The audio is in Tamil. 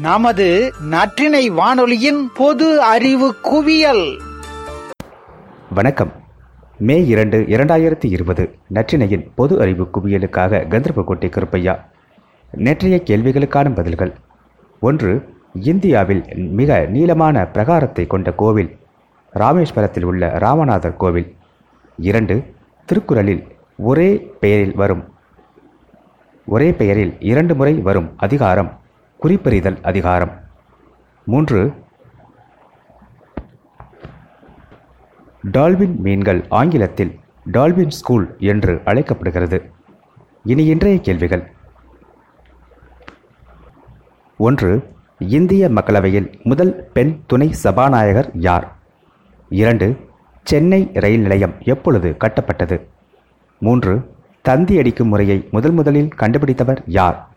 நமது நற்றினை வானொலியின் பொது அறிவு குவியல். வணக்கம். மே இரண்டு இரண்டாயிரத்தி இருபது நற்றினையின் பொது அறிவு குவியலுக்காக கந்தர்போட்டை கருப்பையா நேற்றைய கேள்விகளுக்கான பதில்கள். ஒன்று இந்தியாவில் மிக நீளமான பிரகாரத்தை கொண்ட கோவில் ராமேஸ்வரத்தில் உள்ள ராமநாதர் கோவில். இரண்டு திருக்குறளில் ஒரே பெயரில் வரும் ஒரே பெயரில் இரண்டு முறை வரும் அதிகாரம். குறிப்பறிதல் அதிகாரம். மூன்று. டால்பின் மீன்கள் ஆங்கிலத்தில் டால்பின் ஸ்கூல் என்று அழைக்கப்படுகிறது. இனி இன்றைய கேள்விகள். ஒன்று. இந்திய மக்களவையில் முதல் பெண் துணை சபாநாயகர் யார்? இரண்டு. சென்னை ரயில் நிலையம் எப்பொழுது கட்டப்பட்டது? மூன்று. தந்தி அடிக்கும் முறையை முதல் முதலில் கண்டுபிடித்தவர் யார்?